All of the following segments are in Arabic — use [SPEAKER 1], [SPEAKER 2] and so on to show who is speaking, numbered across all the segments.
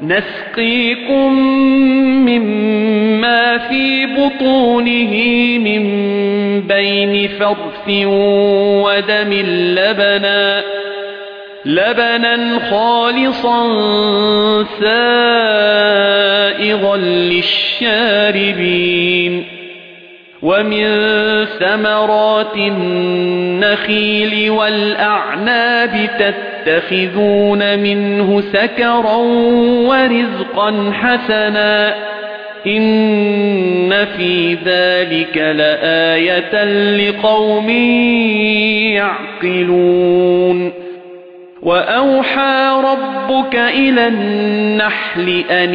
[SPEAKER 1] نسقيكم مما في بطونه من بين فرث ودم لبنا لبنا خالصا سائغا للشاربين. ومن ثمرات النخيل والأعناب تتخذون منه سكرا ورزقا حسنا. إن في ذلك لآية لقوم يعقلون. وأوحى ربك إلى النحل أن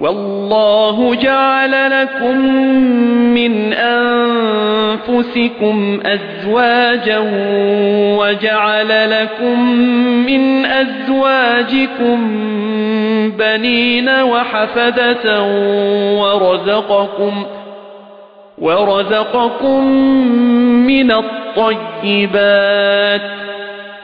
[SPEAKER 1] والله جعل لكم من أنفسكم أزواجا وجعل لكم من أزواجكم بنين وحفدة ورزقكم ورزقكم من الطيبات